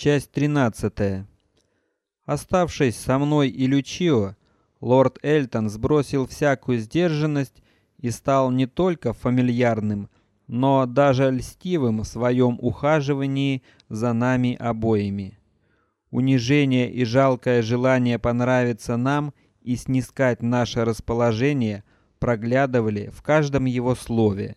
Часть 13. Оставшись со мной и Лючио, лорд Эльтон сбросил всякую сдержанность и стал не только фамильярным, но даже льстивым в своем ухаживании за нами обоими. Унижение и жалкое желание понравиться нам и снискать наше расположение проглядывали в каждом его слове.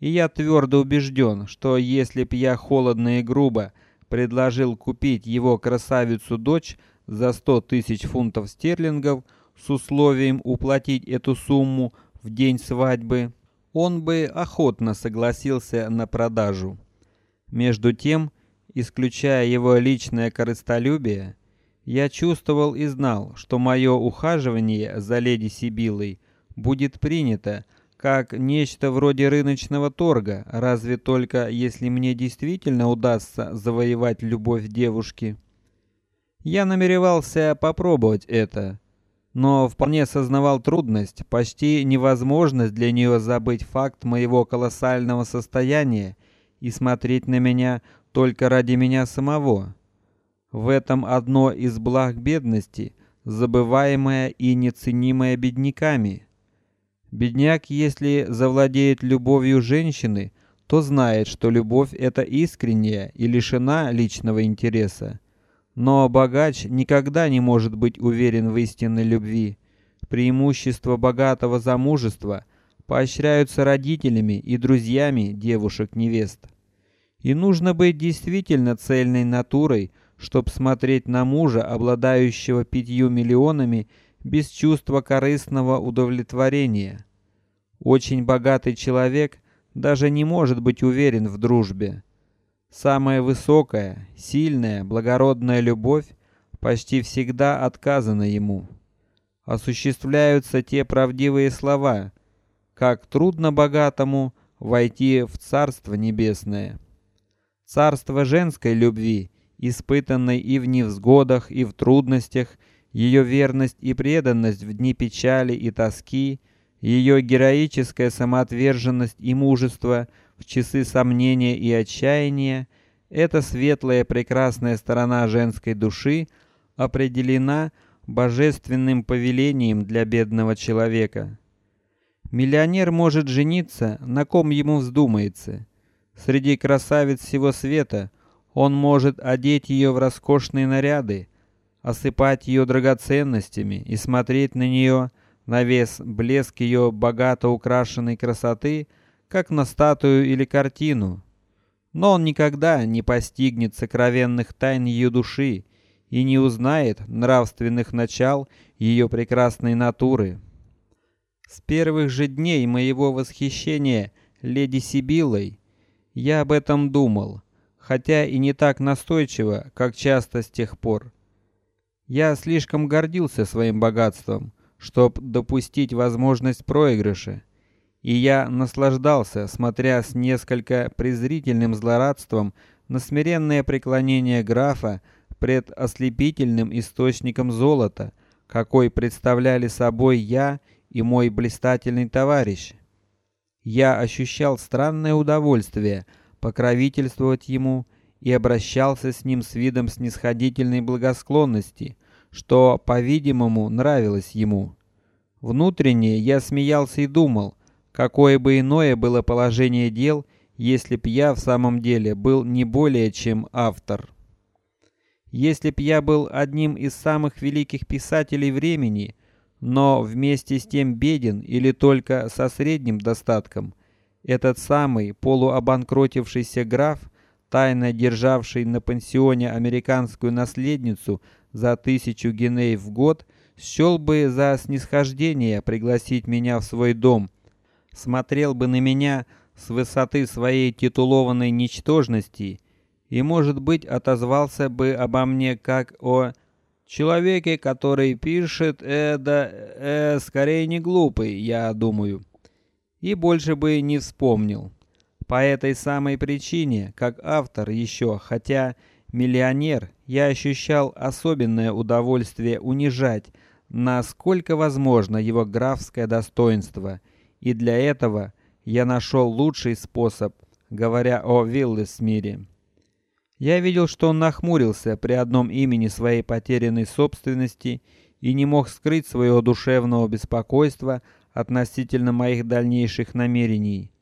И я твердо убежден, что если б я холодно и грубо предложил купить его красавицу дочь за сто тысяч фунтов стерлингов с условием уплатить эту сумму в день свадьбы, он бы охотно согласился на продажу. Между тем, исключая его личное корыстолюбие, я чувствовал и знал, что мое ухаживание за леди Сибилой будет принято как нечто вроде рыночного торга, разве только если мне действительно удастся завоевать любовь девушки. Я намеревался попробовать это, но вполне сознавал трудность, почти невозможность для нее забыть факт моего колоссального состояния и смотреть на меня только ради меня самого. В этом одно из благ бедности, забываемое и неценимое бедняками. Бедняк, если завладеет любовью женщины, то знает, что любовь это искренняя и лишена личного интереса. Но богач никогда не может быть уверен в истинной любви. Преимущества богатого замужества поощряются родителями и друзьями девушек-невест. И нужно быть действительно цельной натурой, чтобы смотреть на мужа, обладающего пятью миллионами без чувства корыстного удовлетворения. Очень богатый человек даже не может быть уверен в дружбе. Самая высокая, сильная, благородная любовь почти всегда отказана ему. Осуществляются те правдивые слова: как трудно богатому войти в царство небесное. Царство женской любви, испытанной и в невзгодах, и в трудностях, ее верность и преданность в дни печали и тоски, ее героическая самоотверженность и мужество в часы сомнения и отчаяния, эта светлая прекрасная сторона женской души определена божественным повелением для бедного человека. Миллионер может жениться на ком ему вздумается. Среди красавиц всего света он может одеть ее в роскошные наряды, осыпать ее драгоценностями и смотреть на нее на весь блеск ее богато украшенной красоты, как на статую или картину. Но он никогда не постигнет сокровенных тайн ее души и не узнает нравственных начал ее прекрасной натуры. С первых же дней моего восхищения леди Сибилой я об этом думал, хотя и не так настойчиво, как часто с тех пор. Я слишком гордился своим богатством, чтобы допустить возможность проигрыша, и я наслаждался, смотря с несколько презрительным злорадством на смиренное преклонение графа пред ослепительным источником золота, какой представляли собой я и мой блистательный товарищ. Я ощущал странное удовольствие покровительствовать ему и обращался с ним с видом снисходительной благосклонности, что, по-видимому, нравилось ему. Внутренне я смеялся и думал, какое бы иное было положение дел, если б я в самом деле был не более чем автор. Если б я был одним из самых великих писателей времени, но вместе с тем беден или только со средним достатком, этот самый полуобанкротившийся граф тайно державший на пансионе американскую наследницу за тысячу гиней в год, счел бы за снисхождение пригласить меня в свой дом, смотрел бы на меня с высоты своей титулованной ничтожности и, может быть, отозвался бы обо мне как о человеке, который пишет, э, да, э, скорее не глупый, я думаю, и больше бы не вспомнил. По этой самой причине, как автор еще, хотя миллионер, я ощущал особенное удовольствие унижать, насколько возможно, его графское достоинство, и для этого я нашел лучший способ, говоря о Виллесмире. Я видел, что он нахмурился при одном имени своей потерянной собственности и не мог скрыть своего душевного беспокойства относительно моих дальнейших намерений.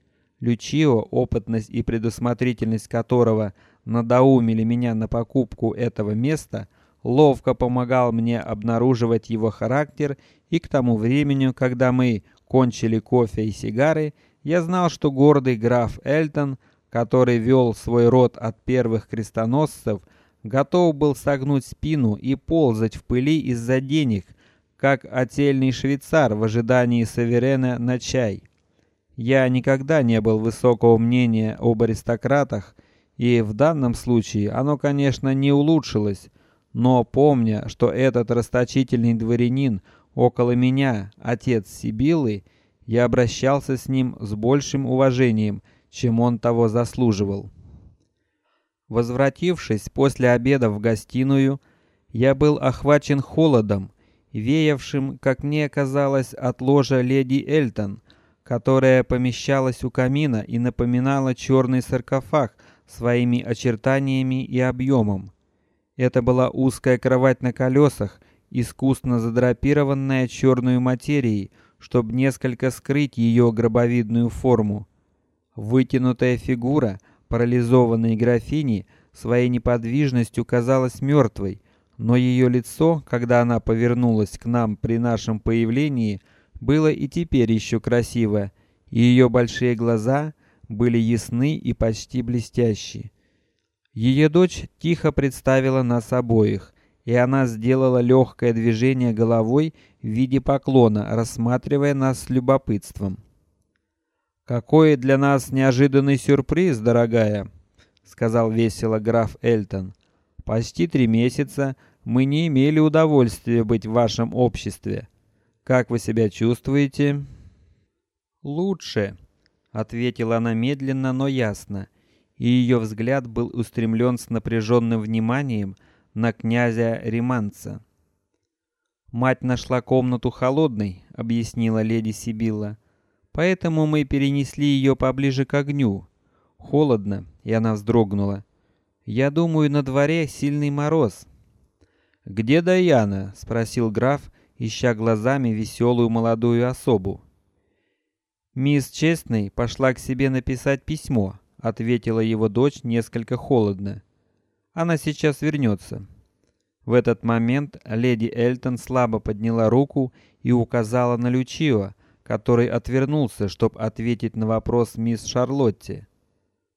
Лючио, опытность и предусмотрительность которого надоумили меня на покупку этого места, ловко помогал мне обнаруживать его характер, и к тому времени, когда мы кончили кофе и сигары, я знал, что гордый граф Эльтон, который вел свой род от первых крестоносцев, готов был согнуть спину и ползать в пыли из-за денег, как отельный швейцар в ожидании суверена на чай. Я никогда не был высокого мнения об аристократах, и в данном случае оно, конечно, не улучшилось, но помня, что этот расточительный дворянин около меня, отец Сибилы, я обращался с ним с большим уважением, чем он того заслуживал. Возвратившись после обеда в гостиную, я был охвачен холодом, веявшим, как мне казалось, от ложа леди Эльтон, которая помещалась у камина и напоминала черный саркофаг своими очертаниями и объемом. Это была узкая кровать на колесах, искусно задрапированная черной материей, чтобы несколько скрыть ее гробовидную форму. Вытянутая фигура парализованной графини своей неподвижностью казалась мертвой, но ее лицо, когда она повернулась к нам при нашем появлении, было и теперь еще красиво, и ее большие глаза были ясны и почти блестящие. Ее дочь тихо представила нас обоих, и она сделала легкое движение головой в виде поклона, рассматривая нас с любопытством. Какой для нас неожиданный сюрприз, дорогая, сказал весело граф Эльтон. Почти три месяца мы не имели удовольствия быть в вашем обществе. Как вы себя чувствуете? Лучше, ответила она медленно, но ясно, и ее взгляд был устремлен с напряженным вниманием на князя Риманца. Мать нашла комнату холодной, объяснила леди Сибилла. Поэтому мы перенесли ее поближе к огню. Холодно, и она вздрогнула. Я думаю, на дворе сильный мороз. Где Даяна? – спросил граф, ища глазами веселую молодую особу. Мисс Честный пошла к себе написать письмо, ответила его дочь несколько холодно. Она сейчас вернется. В этот момент леди Эльтон слабо подняла руку и указала на Лючио, который отвернулся, чтобы ответить на вопрос мисс Шарлотти.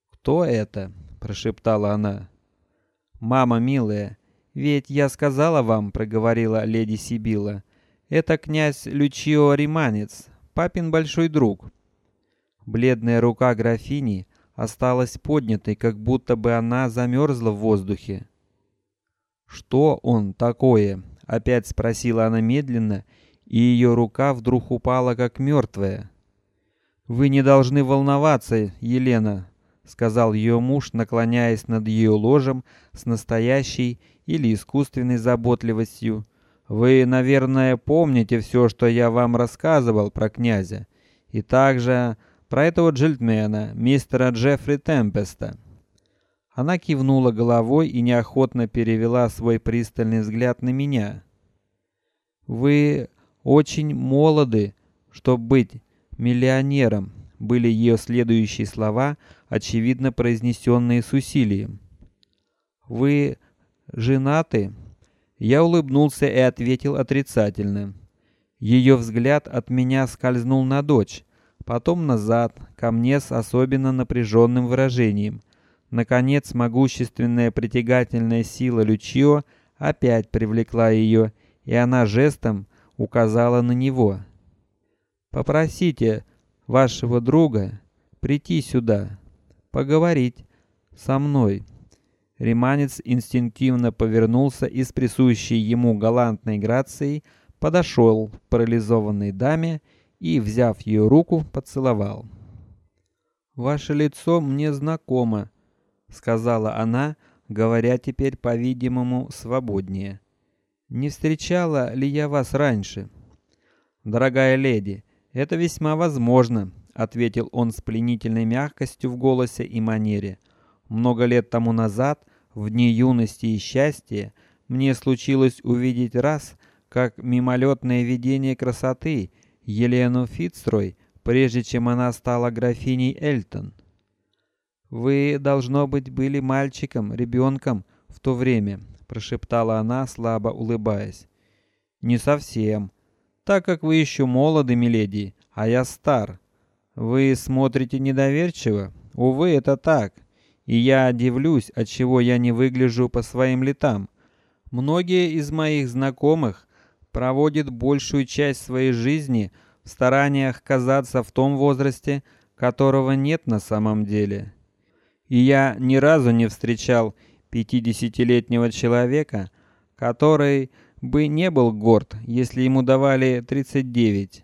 Кто это? прошептала она. Мама милая, ведь я сказала вам, проговорила леди Сибила. Это князь Лючио Риманец, папин большой друг. Бледная рука графини осталась поднятой, как будто бы она замерзла в воздухе. Что он такое? Опять спросила она медленно, и ее рука вдруг упала как мертвая. Вы не должны волноваться, Елена, сказал ее муж, наклоняясь над ее ложем с настоящей или искусственной заботливостью. Вы, наверное, помните все, что я вам рассказывал про князя, и также про этого джентльмена, мистера Джеффри Темпеста. Она кивнула головой и неохотно перевела свой пристальный взгляд на меня. Вы очень молоды, чтобы быть миллионером, были ее следующие слова, очевидно произнесенные с усилием. Вы женаты? Я улыбнулся и ответил отрицательно. Ее взгляд от меня скользнул на дочь, потом назад, ко мне с особенно напряженным выражением. Наконец, могущественная притягательная сила Лючио опять привлекла ее, и она жестом указала на него. Попросите вашего друга прийти сюда, поговорить со мной. Риманец инстинктивно повернулся и с присущей ему галантной грацией подошел к парализованной даме и, взяв ее руку, поцеловал. Ваше лицо мне знакомо, сказала она, говоря теперь, по-видимому, свободнее. Не встречала ли я вас раньше? Дорогая леди, это весьма возможно, ответил он с пленительной мягкостью в голосе и манере. Много лет тому назад в дни юности и счастья мне случилось увидеть раз, как мимолетное видение красоты Елену Фицрой, прежде чем она стала графиней Эльтон. Вы должно быть были мальчиком, ребенком в то время, прошептала она, слабо улыбаясь. Не совсем, так как вы еще молоды, миледи, а я стар. Вы смотрите недоверчиво. Увы, это так. И я удивлюсь, от чего я не выгляжу по своим летам. Многие из моих знакомых проводят большую часть своей жизни в стараниях казаться в том возрасте, которого нет на самом деле. И я ни разу не встречал пятидесятилетнего человека, который бы не был горд, если ему давали тридцать девять.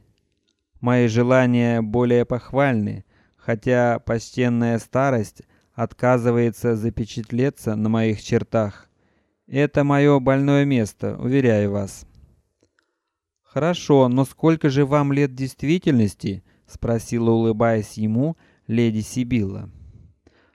Мои желания более похвальны, хотя почтенная старость отказывается запечатлеться на моих чертах. Это мое больное место, уверяю вас. Хорошо, но сколько же вам лет действительности? спросила, улыбаясь ему, леди Сибилла.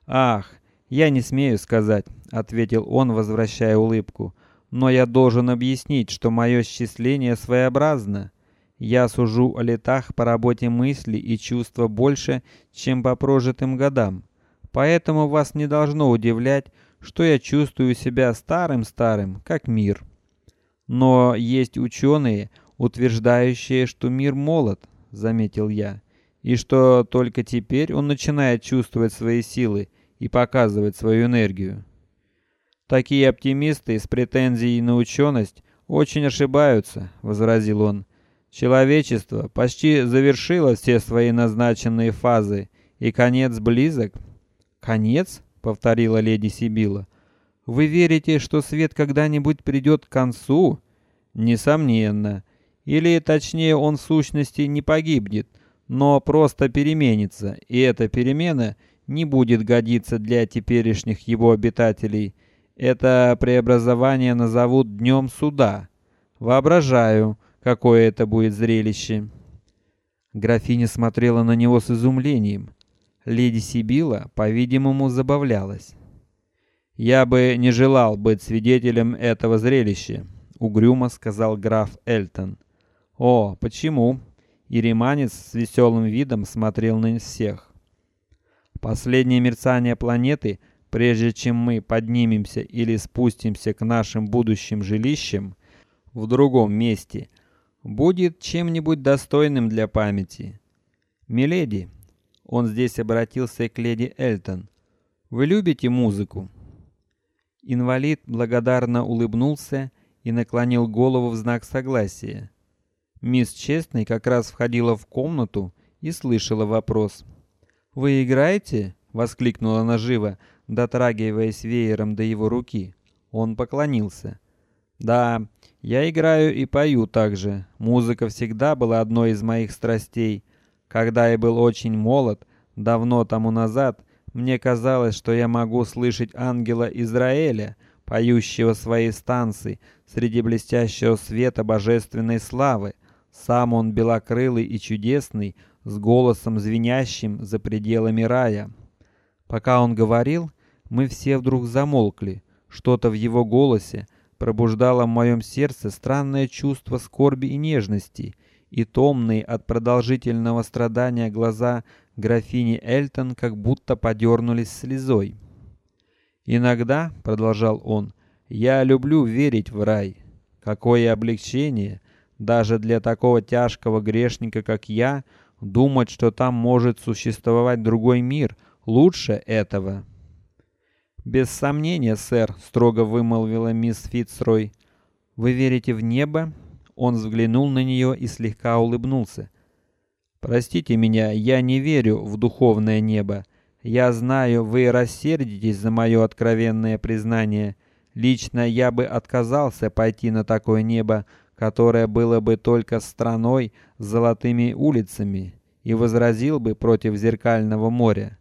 Ах, я не смею сказать, ответил он, возвращая улыбку. Но я должен объяснить, что мое счисление своеобразно. Я сужу о летах по работе мысли и чувства больше, чем по прожитым годам. Поэтому вас не должно удивлять, что я чувствую себя старым-старым, как мир. Но есть ученые, утверждающие, что мир молод, заметил я, и что только теперь он начинает чувствовать свои силы и показывать свою энергию. Такие оптимисты с претензией на ученость очень ошибаются, возразил он. Человечество почти завершило все свои назначенные фазы, и конец близок. Конец? повторила леди Сибила. Вы верите, что свет когда-нибудь придет к концу? Несомненно. Или точнее, он в сущности не погибнет, но просто переменится, и эта перемена не будет годиться для теперешних его обитателей. Это преобразование назовут днем суда. Воображаю, какое это будет зрелище. Графиня смотрела на него с изумлением. Леди Сибила, по-видимому, забавлялась. Я бы не желал быть свидетелем этого зрелища, угрюмо сказал граф Эльтон. О, почему? Иреманец с веселым видом смотрел на всех. Последнее мерцание планеты, прежде чем мы поднимемся или спустимся к нашим будущим жилищам в другом месте, будет чем-нибудь достойным для памяти. Миледи, он здесь обратился к леди Эльтон. Вы любите музыку? Инвалид благодарно улыбнулся и наклонил голову в знак согласия. Мисс Честный как раз входила в комнату и слышала вопрос. Вы играете? воскликнула она живо, дотрагиваясь веером до его руки. Он поклонился. Да, я играю и пою также. Музыка всегда была одной из моих страстей. Когда я был очень молод, давно тому назад, мне казалось, что я могу слышать ангела Израиля, поющего свои станции среди блестящего света божественной славы. Сам он белокрылый и чудесный, с голосом звенящим за пределами рая. Пока он говорил, мы все вдруг замолкли. Что-то в его голосе пробуждало в моем сердце странное чувство скорби и нежности, и томные от продолжительного страдания глаза графини Эльтон как будто подернулись слезой. Иногда, продолжал он, я люблю верить в рай. Какое облегчение, даже для такого тяжкого грешника, как я, думать, что там может существовать другой мир лучше этого. Без сомнения, сэр, строго вымолвила мисс Фицрой. Вы верите в небо? Он взглянул на нее и слегка улыбнулся. Простите меня, я не верю в духовное небо. Я знаю, вы рассердитесь за мое откровенное признание. Лично я бы отказался пойти на такое небо, которое было бы только страной с золотыми улицами, и возразил бы против зеркального моря.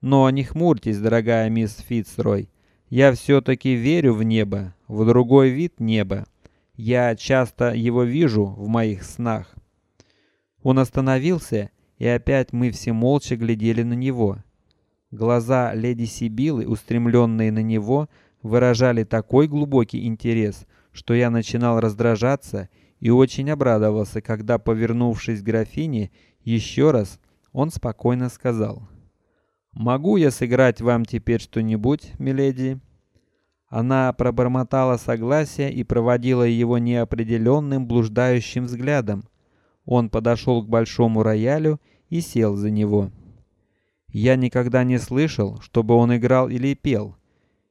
Но не хмурьтесь, дорогая мисс Фицрой. Я все-таки верю в небо, в другой вид неба. Я часто его вижу в моих снах. Он остановился, и опять мы все молча глядели на него. Глаза леди Сибилы, устремленные на него, выражали такой глубокий интерес, что я начинал раздражаться и очень обрадовался, когда, повернувшись к графине, еще раз он спокойно сказал: "Могу я сыграть вам теперь что-нибудь, миледи?" Она пробормотала согласие и проводила его неопределенным блуждающим взглядом. Он подошел к большому роялю и сел за него. Я никогда не слышал, чтобы он играл или пел.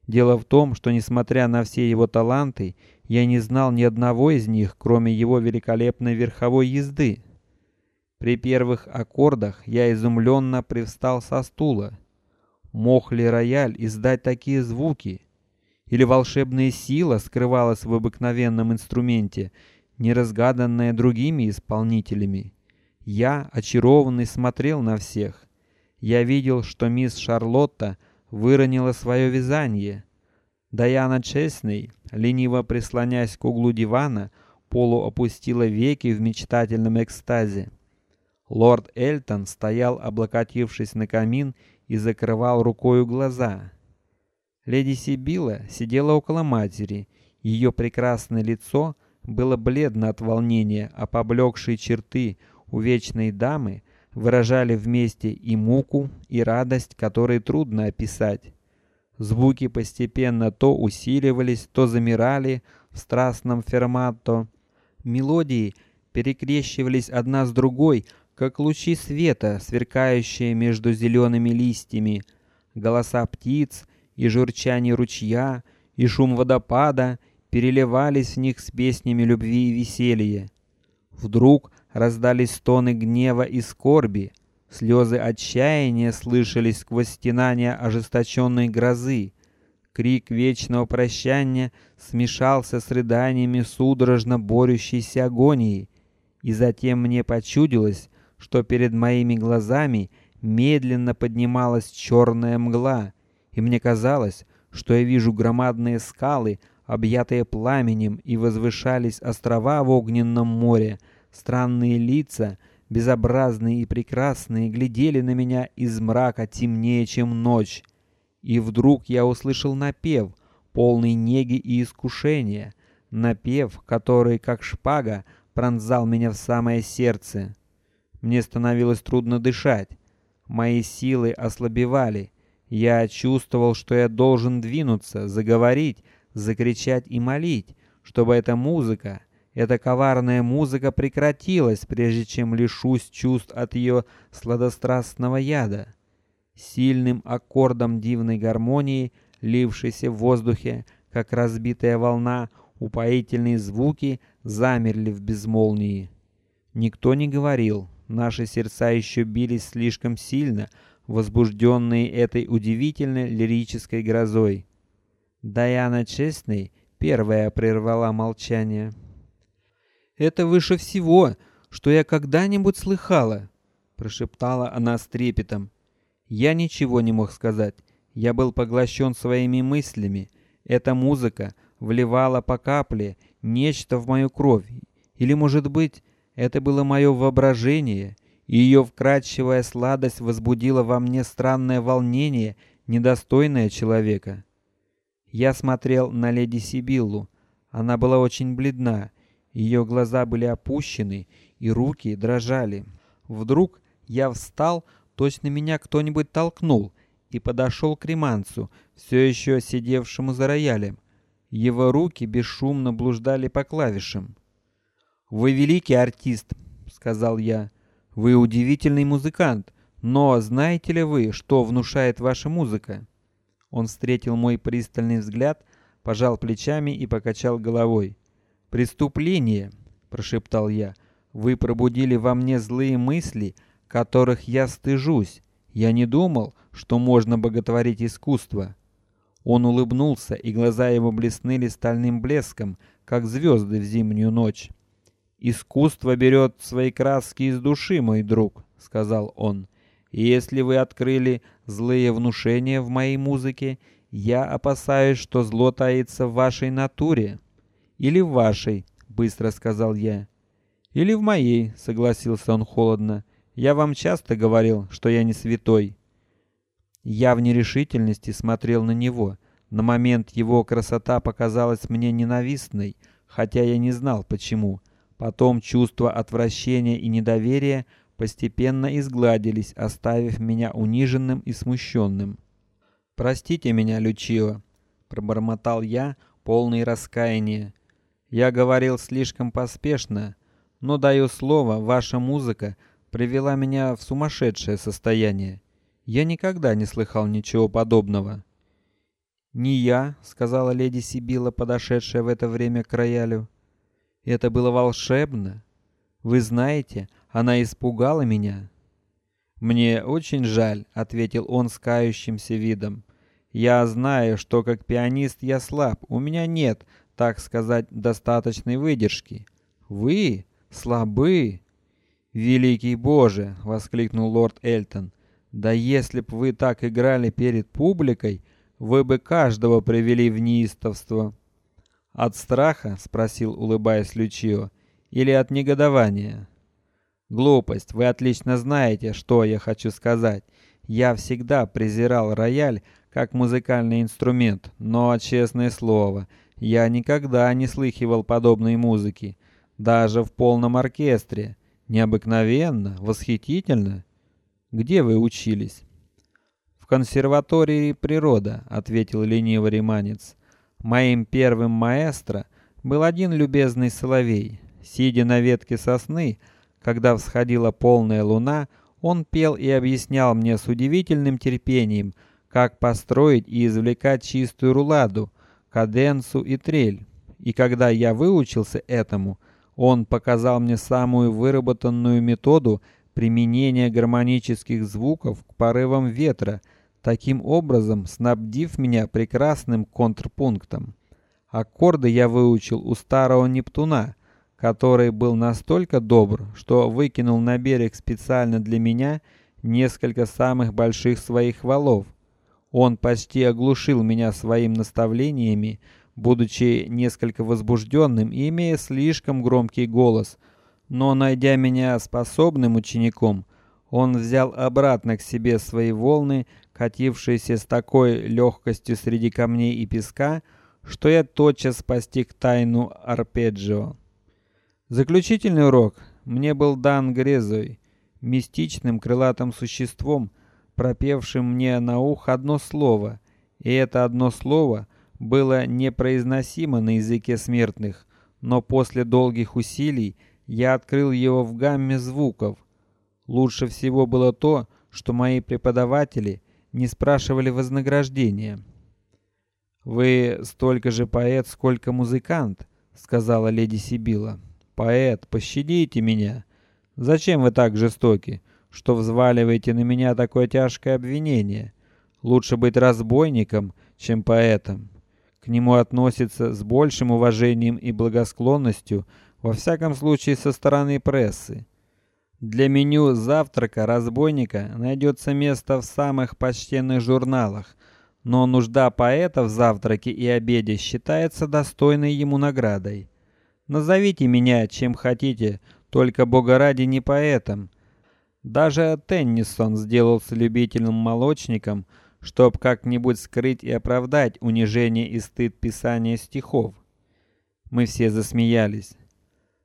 Дело в том, что несмотря на все его таланты, я не знал ни одного из них, кроме его великолепной верховой езды. При первых аккордах я изумленно привстал со стула. Мог ли рояль издать такие звуки? Или волшебная сила скрывалась в обыкновенном инструменте, не разгаданная другими исполнителями? Я, очарованный, смотрел на всех. Я видел, что мисс Шарлотта выронила свое вязание. Даяна Честный, лениво прислонясь к углу дивана, полу опустила веки в мечтательном экстазе. Лорд Элтон стоял, облокотившись на камин, и закрывал рукой глаза. Леди Сибила сидела около матери. Ее прекрасное лицо было бледно от волнения, а поблекшие черты у вечной дамы выражали вместе и муку, и радость, которые трудно описать. Звуки постепенно то усиливались, то замирали в страстном фермато. Мелодии перекрещивались одна с другой, как лучи света, сверкающие между зелеными листьями. Голоса птиц и журчание ручья и шум водопада переливались в них с песнями любви и веселья. Вдруг раздались стоны гнева и скорби, слезы отчаяния слышались сквозь стенания ожесточенной грозы. Крик вечного прощания смешался с рыданиями судорожно борющейся агонии, и затем мне почудилось, что перед моими глазами медленно поднималась черная мгла, и мне казалось, что я вижу громадные скалы, объятые пламенем, и возвышались острова в огненном море. Странные лица, безобразные и прекрасные, глядели на меня из мрака темнее, чем ночь. И вдруг я услышал напев, полный неги и искушения, напев, который, как шпага, пронзал меня в самое сердце. Мне становилось трудно дышать, мои силы ослабевали. Я чувствовал, что я должен двинуться, заговорить, закричать и молить, чтобы эта музыка, эта коварная музыка прекратилась, прежде чем лишусь чувств от ее сладострастного яда. Сильным аккордом дивной гармонии, лившейся в воздухе, как разбитая волна, упоительные звуки замерли в безмолвии. Никто не говорил, наши сердца еще бились слишком сильно, возбужденные этой удивительной лирической грозой. Даяна Честный первая прервала молчание. Это выше всего, что я когда-нибудь слыхала, прошептала она с трепетом. Я ничего не мог сказать. Я был поглощен своими мыслями. Эта музыка вливала по капле нечто в мою кровь, или, может быть, это было мое воображение, ее вкрадчивая сладость возбудила во мне странное волнение, недостойное человека. Я смотрел на леди Сибиллу. Она была очень бледна, ее глаза были опущены, и руки дрожали. Вдруг я встал, точно меня кто-нибудь толкнул, и подошел к реманцу, все еще сидевшему за роялем. Его руки бесшумно блуждали по клавишам. Вы великий артист, сказал я. Вы удивительный музыкант, но знаете ли вы, что внушает ваша музыка? Он встретил мой пристальный взгляд, пожал плечами и покачал головой. Преступление, прошептал я. Вы пробудили во мне злые мысли, которых я стыжусь. Я не думал, что можно боготворить искусство. Он улыбнулся, и глаза его блеснули стальным блеском, как звезды в зимнюю ночь. Искусство берет свои краски из души, мой друг, сказал он. И если вы открыли злые внушения в моей музыке, я опасаюсь, что зло таится в вашей натуре или в вашей, быстро сказал я. Или в моей, согласился он холодно. Я вам часто говорил, что я не святой. Я в нерешительности смотрел на него. На момент его красота показалась мне ненавистной, хотя я не знал почему. Потом чувства отвращения и недоверия постепенно изгладились, оставив меня униженным и смущенным. Простите меня, Лючио, пробормотал я, полный раскаяния. Я говорил слишком поспешно, но даю слово, ваша музыка привела меня в сумасшедшее состояние. Я никогда не слыхал ничего подобного. Не я, сказала леди Сибила, подошедшая в это время к роялю. Это было волшебно. Вы знаете, она испугала меня. Мне очень жаль, ответил он с кающимся видом. Я знаю, что как пианист я слаб. У меня нет, так сказать, достаточной выдержки. Вы слабы. Великий Боже, воскликнул лорд Элтон. Да если б вы так играли перед публикой, вы бы каждого привели в неистовство. От страха, спросил, улыбаясь Лючио, или от негодования? Глупость. Вы отлично знаете, что я хочу сказать. Я всегда презирал рояль как музыкальный инструмент, но честное слово, я никогда не слыхивал подобной музыки, даже в полном оркестре. Необыкновенно, восхитительно. Где вы учились? В консерватории природа, ответил ленивый риманец. Моим первым маэстро был один любезный соловей. Сидя на ветке сосны, когда всходила полная луна, он пел и объяснял мне с удивительным терпением, как построить и извлекать чистую руладу, каденцу и трель. И когда я выучился этому, он показал мне самую выработанную методу применения гармонических звуков к порывам ветра, таким образом снабдив меня прекрасным контрпунктом. Аккорды я выучил у старого Нептуна, который был настолько добр, что выкинул на берег специально для меня несколько самых больших своих валов, он почти оглушил меня своими наставлениями, будучи несколько возбужденным и имея слишком громкий голос. Но найдя меня способным учеником, он взял обратно к себе свои волны, катившиеся с такой легкостью среди камней и песка, что я тотчас постиг тайну арпеджио. Заключительный урок мне был дан Грезой, мистичным крылатым существом, пропевшим мне на ухо одно слово, и это одно слово было непроизносимо на языке смертных, но после долгих усилий я открыл его в гамме звуков. Лучше всего было то, что мои преподаватели не спрашивали вознаграждения. Вы столько же поэт, сколько музыкант, сказала леди Сибила. Поэт, пощадите меня. Зачем вы так жестоки? что взваливаете на меня такое тяжкое обвинение. Лучше быть разбойником, чем поэтом. К нему относятся с большим уважением и благосклонностью, во всяком случае со стороны прессы. Для меню завтрака разбойника найдется место в самых почтенных журналах, но нужда поэта в завтраке и обеде считается достойной ему наградой. Назовите меня чем хотите, только бога ради не поэтом, даже Теннисон сделался любительным молочником, чтоб как-нибудь скрыть и оправдать унижение и стыд писания стихов. Мы все засмеялись.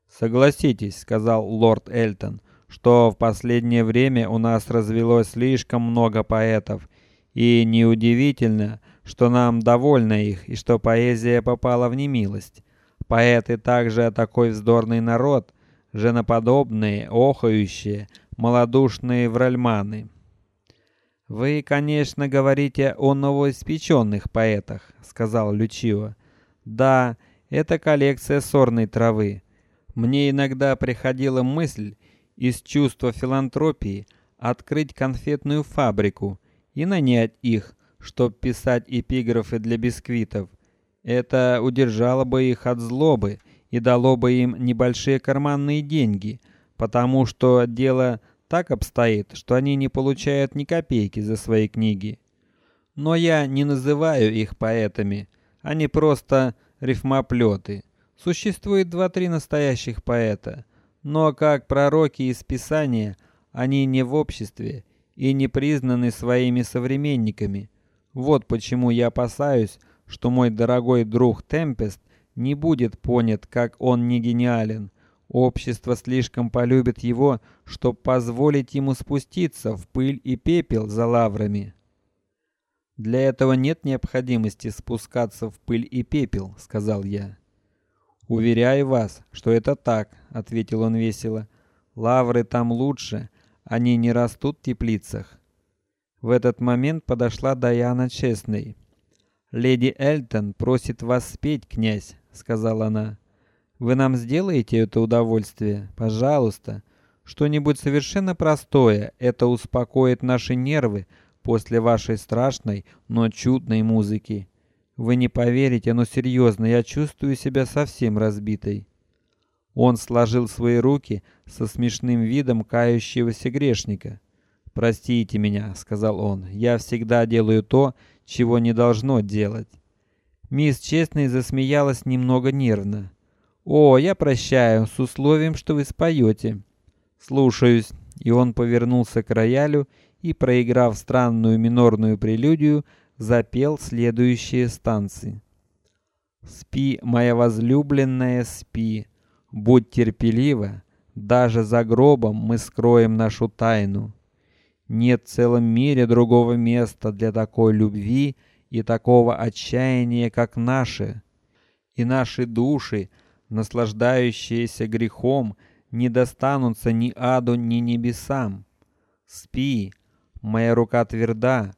Согласитесь, сказал лорд Элтон, что в последнее время у нас развелось слишком много поэтов, и неудивительно, что нам довольно их и что поэзия попала в немилость. Поэты также такой вздорный народ, женоподобные, охающие, малодушные вральманы. Вы, конечно, говорите о новоиспеченных поэтах, сказал Лючио. Да, это коллекция сорной травы. Мне иногда приходила мысль из чувства филантропии открыть конфетную фабрику и нанять их, чтобы писать эпиграфы для бисквитов. Это удержало бы их от злобы и дало бы им небольшие карманные деньги, потому что дело так обстоит, что они не получают ни копейки за свои книги. Но я не называю их поэтами, они просто рифмоплеты. Существует два-три настоящих поэта, но как пророки из Писания, они не в обществе и не признаны своими современниками. Вот почему я опасаюсь, что мой дорогой друг Темпест не будет понят, как он не гениален. Общество слишком полюбит его, чтобы позволить ему спуститься в пыль и пепел за лаврами. Для этого нет необходимости спускаться в пыль и пепел, сказал я. Уверяю вас, что это так, ответил он весело. Лавры там лучше, они не растут в теплицах. В этот момент подошла Даяна Честный. Леди Элтон просит вас спеть, князь, сказала она. Вы нам сделаете это удовольствие, пожалуйста. Что-нибудь совершенно простое, это успокоит наши нервы после вашей страшной, но чудной музыки. Вы не поверите, но серьезно, я чувствую себя совсем разбитой. Он сложил свои руки со смешным видом кающегося грешника. Простите меня, сказал он. Я всегда делаю то, чего не должно делать. Мисс Честный засмеялась немного нервно. О, я прощаю, с условием, что вы споете. Слушаюсь. И он повернулся к роялю и, проиграв странную минорную прелюдию, запел следующие станции. Спи, моя возлюбленная, спи, будь терпелива, даже за гробом мы скроем нашу тайну. Нет в целом мире другого места для такой любви и такого отчаяния, как наше. И наши души, наслаждающиеся грехом, не достанутся ни аду, ни небесам. Спи, Моя рука тверда,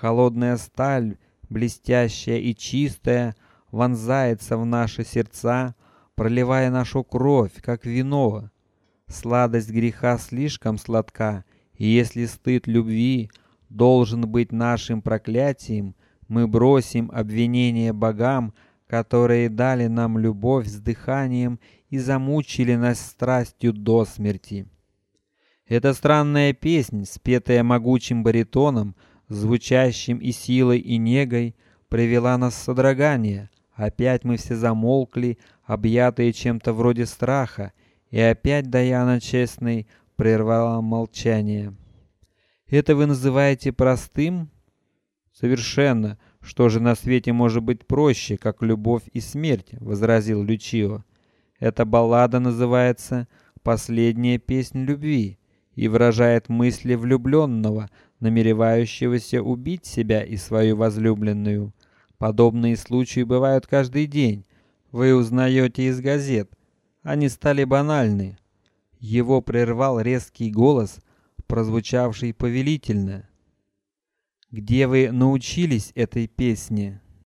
холодная сталь, блестящая и чистая, вонзается в наши сердца, проливая нашу кровь, как вино. Сладость греха слишком сладка, и если стыд любви должен быть нашим проклятием, мы бросим обвинение богам, которые дали нам любовь с дыханием и замучили нас страстью до смерти. Эта странная песнь, спетая могучим баритоном, звучащим и силой, и негой, привела нас в содрогание. Опять мы все замолкли, объятые чем-то вроде страха, и опять Даяна честный прервала молчание. Это вы называете простым? Совершенно. Что же на свете может быть проще, как любовь и смерть? возразил Лючио. Эта баллада называется "Последняя песнь любви" и выражает мысли влюбленного, намеревающегося убить себя и свою возлюбленную. Подобные случаи бывают каждый день. Вы узнаете из газет. Они стали банальны. Его прервал резкий голос, прозвучавший повелительно. Где вы научились этой песне?